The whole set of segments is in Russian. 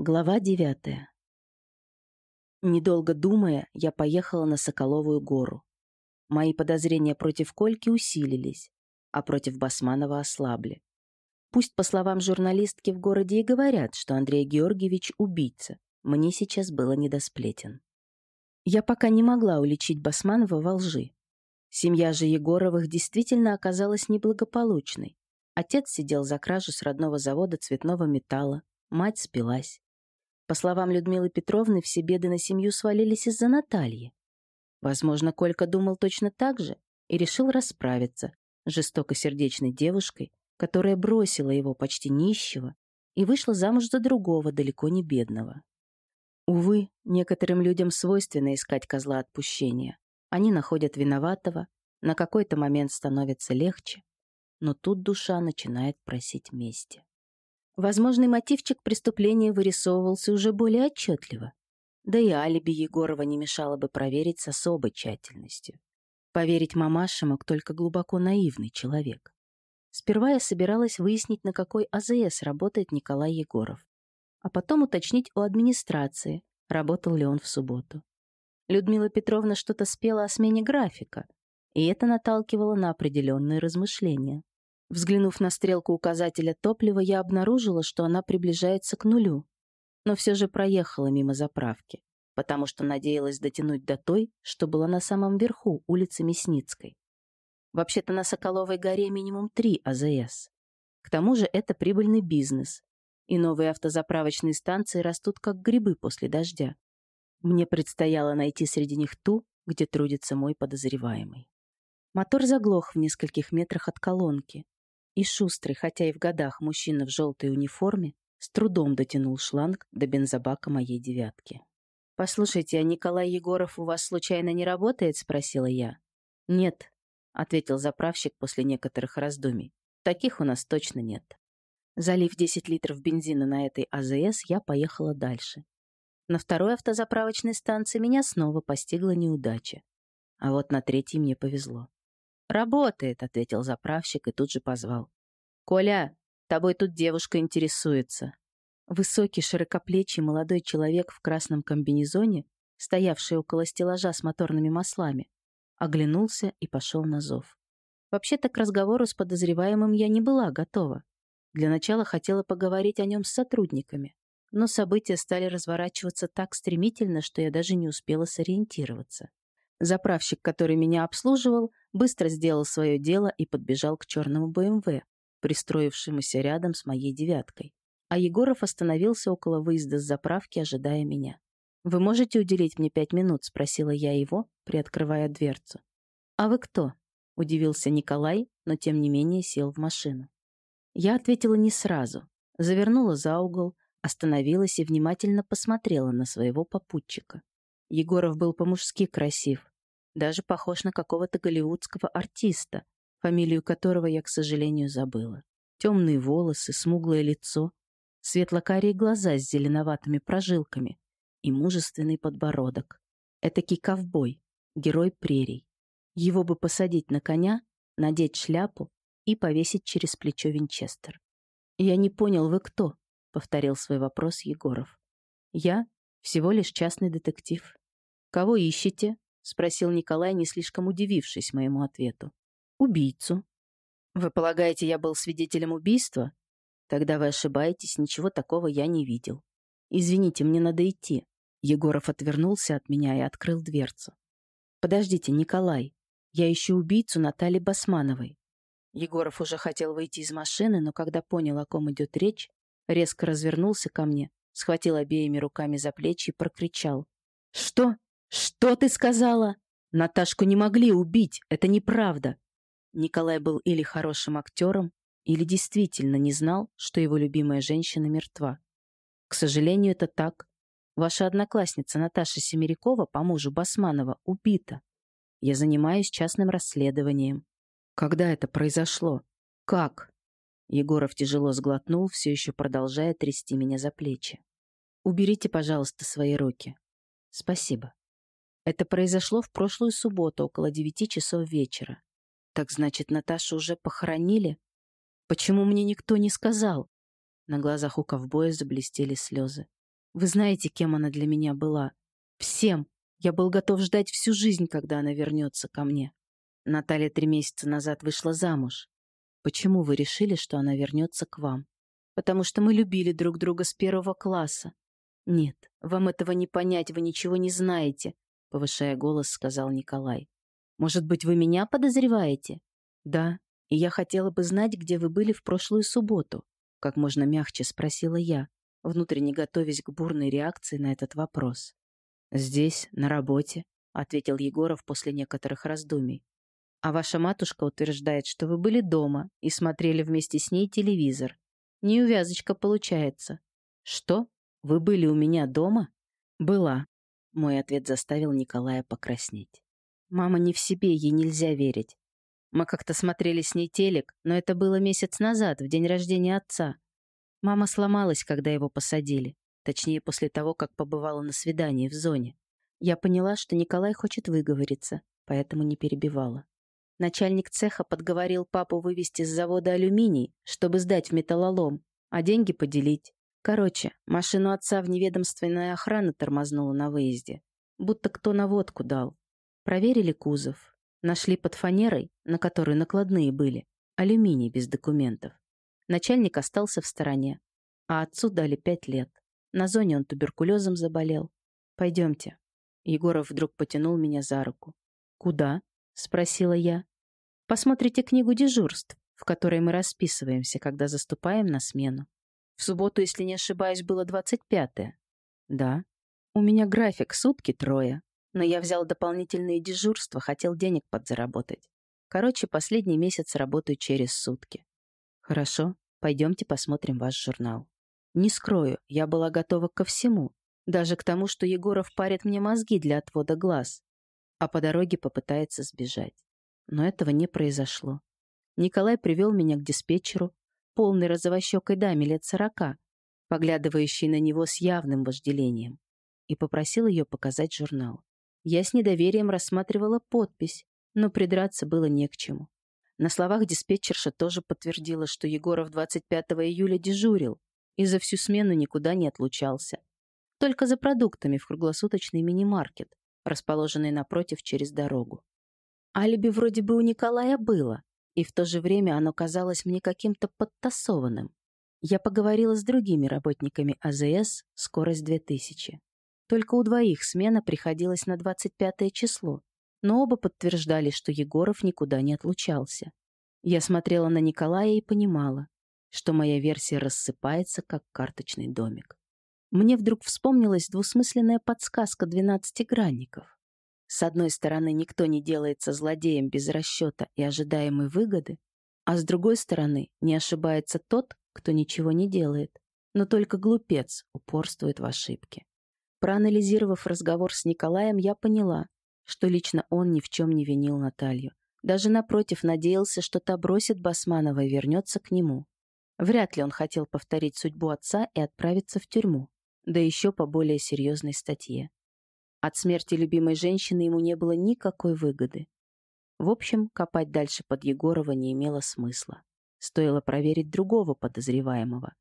Глава девятая. Недолго думая, я поехала на Соколовую гору. Мои подозрения против Кольки усилились, а против Басманова ослабли. Пусть, по словам журналистки, в городе и говорят, что Андрей Георгиевич — убийца, мне сейчас было не до сплетен. Я пока не могла уличить Басманова во лжи. Семья же Егоровых действительно оказалась неблагополучной. Отец сидел за кражу с родного завода цветного металла, мать спилась. По словам Людмилы Петровны, все беды на семью свалились из-за Натальи. Возможно, Колька думал точно так же и решил расправиться с жестокосердечной девушкой, которая бросила его почти нищего и вышла замуж за другого, далеко не бедного. Увы, некоторым людям свойственно искать козла отпущения. Они находят виноватого, на какой-то момент становится легче, но тут душа начинает просить мести. Возможный мотивчик преступления вырисовывался уже более отчетливо. Да и алиби Егорова не мешало бы проверить с особой тщательностью. Поверить мамаше мог только глубоко наивный человек. Сперва я собиралась выяснить, на какой АЗС работает Николай Егоров, а потом уточнить у администрации, работал ли он в субботу. Людмила Петровна что-то спела о смене графика, и это наталкивало на определенные размышления. Взглянув на стрелку указателя топлива, я обнаружила, что она приближается к нулю, но все же проехала мимо заправки, потому что надеялась дотянуть до той, что была на самом верху улицы Мясницкой. Вообще-то на Соколовой горе минимум три АЗС. К тому же это прибыльный бизнес, и новые автозаправочные станции растут как грибы после дождя. Мне предстояло найти среди них ту, где трудится мой подозреваемый. Мотор заглох в нескольких метрах от колонки, и шустрый, хотя и в годах мужчина в желтой униформе, с трудом дотянул шланг до бензобака моей девятки. «Послушайте, а Николай Егоров у вас случайно не работает?» — спросила я. «Нет», — ответил заправщик после некоторых раздумий. «Таких у нас точно нет». Залив 10 литров бензина на этой АЗС, я поехала дальше. На второй автозаправочной станции меня снова постигла неудача. А вот на третьей мне повезло. «Работает», — ответил заправщик и тут же позвал. «Коля, тобой тут девушка интересуется». Высокий, широкоплечий молодой человек в красном комбинезоне, стоявший около стеллажа с моторными маслами, оглянулся и пошел на зов. Вообще-то к разговору с подозреваемым я не была готова. Для начала хотела поговорить о нем с сотрудниками, но события стали разворачиваться так стремительно, что я даже не успела сориентироваться. Заправщик, который меня обслуживал, быстро сделал свое дело и подбежал к черному БМВ, пристроившемуся рядом с моей девяткой. А Егоров остановился около выезда с заправки, ожидая меня. «Вы можете уделить мне пять минут?» — спросила я его, приоткрывая дверцу. «А вы кто?» — удивился Николай, но тем не менее сел в машину. Я ответила не сразу. Завернула за угол, остановилась и внимательно посмотрела на своего попутчика. Егоров был по-мужски красив, даже похож на какого-то голливудского артиста, фамилию которого я, к сожалению, забыла. Темные волосы, смуглое лицо, светло-карие глаза с зеленоватыми прожилками и мужественный подбородок. Этакий ковбой, герой прерий. Его бы посадить на коня, надеть шляпу и повесить через плечо винчестер. «Я не понял, вы кто?» — повторил свой вопрос Егоров. «Я всего лишь частный детектив. Кого ищете?» — спросил Николай, не слишком удивившись моему ответу. «Убийцу». «Вы полагаете, я был свидетелем убийства?» «Тогда вы ошибаетесь, ничего такого я не видел. Извините, мне надо идти». Егоров отвернулся от меня и открыл дверцу. «Подождите, Николай, я ищу убийцу Натальи Басмановой». Егоров уже хотел выйти из машины, но когда понял, о ком идет речь, резко развернулся ко мне, схватил обеими руками за плечи и прокричал. «Что? «Что ты сказала?» «Наташку не могли убить, это неправда». Николай был или хорошим актером, или действительно не знал, что его любимая женщина мертва. К сожалению, это так. Ваша одноклассница Наташа Семерякова по мужу Басманова убита. Я занимаюсь частным расследованием. Когда это произошло? Как? Егоров тяжело сглотнул, все еще продолжая трясти меня за плечи. Уберите, пожалуйста, свои руки. Спасибо. Это произошло в прошлую субботу около девяти часов вечера. Так значит, Наташу уже похоронили? Почему мне никто не сказал? На глазах у ковбоя заблестели слезы. Вы знаете, кем она для меня была. Всем. Я был готов ждать всю жизнь, когда она вернется ко мне. Наталья три месяца назад вышла замуж. Почему вы решили, что она вернется к вам? Потому что мы любили друг друга с первого класса. Нет, вам этого не понять, вы ничего не знаете, повышая голос, сказал Николай. Может быть, вы меня подозреваете? Да, и я хотела бы знать, где вы были в прошлую субботу. Как можно мягче спросила я, внутренне готовясь к бурной реакции на этот вопрос. «Здесь, на работе», — ответил Егоров после некоторых раздумий. «А ваша матушка утверждает, что вы были дома и смотрели вместе с ней телевизор. Неувязочка получается». «Что? Вы были у меня дома?» «Была». Мой ответ заставил Николая покраснеть. «Мама не в себе, ей нельзя верить. Мы как-то смотрели с ней телек, но это было месяц назад, в день рождения отца. Мама сломалась, когда его посадили. Точнее, после того, как побывала на свидании в зоне. Я поняла, что Николай хочет выговориться, поэтому не перебивала. Начальник цеха подговорил папу вывести с завода алюминий, чтобы сдать в металлолом, а деньги поделить. Короче, машину отца в неведомственная охрана тормознула на выезде. Будто кто наводку дал. Проверили кузов. Нашли под фанерой, на которой накладные были, алюминий без документов. Начальник остался в стороне, а отцу дали пять лет. На зоне он туберкулезом заболел. Пойдемте. Егоров вдруг потянул меня за руку. «Куда?» — спросила я. «Посмотрите книгу дежурств, в которой мы расписываемся, когда заступаем на смену. В субботу, если не ошибаюсь, было двадцать пятое. Да. У меня график, сутки трое. Но я взял дополнительные дежурства, хотел денег подзаработать. Короче, последний месяц работаю через сутки. Хорошо, пойдемте посмотрим ваш журнал. Не скрою, я была готова ко всему. Даже к тому, что Егоров парит мне мозги для отвода глаз. А по дороге попытается сбежать. Но этого не произошло. Николай привел меня к диспетчеру, полной розовощекой даме лет сорока, поглядывающей на него с явным вожделением, и попросил ее показать журнал. Я с недоверием рассматривала подпись, но придраться было не к чему. На словах диспетчерша тоже подтвердила, что Егоров 25 июля дежурил и за всю смену никуда не отлучался. Только за продуктами в круглосуточный мини-маркет, расположенный напротив через дорогу. Алиби вроде бы у Николая было, и в то же время оно казалось мне каким-то подтасованным. Я поговорила с другими работниками АЗС «Скорость 2000». Только у двоих смена приходилась на 25 число, но оба подтверждали, что Егоров никуда не отлучался. Я смотрела на Николая и понимала, что моя версия рассыпается, как карточный домик. Мне вдруг вспомнилась двусмысленная подсказка двенадцатигранников. С одной стороны, никто не делается злодеем без расчета и ожидаемой выгоды, а с другой стороны, не ошибается тот, кто ничего не делает, но только глупец упорствует в ошибке. Проанализировав разговор с Николаем, я поняла, что лично он ни в чем не винил Наталью. Даже напротив надеялся, что та бросит Басманова и вернется к нему. Вряд ли он хотел повторить судьбу отца и отправиться в тюрьму, да еще по более серьезной статье. От смерти любимой женщины ему не было никакой выгоды. В общем, копать дальше под Егорова не имело смысла. Стоило проверить другого подозреваемого,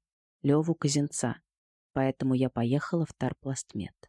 Леву Казинца поэтому я поехала в Тарпластмет.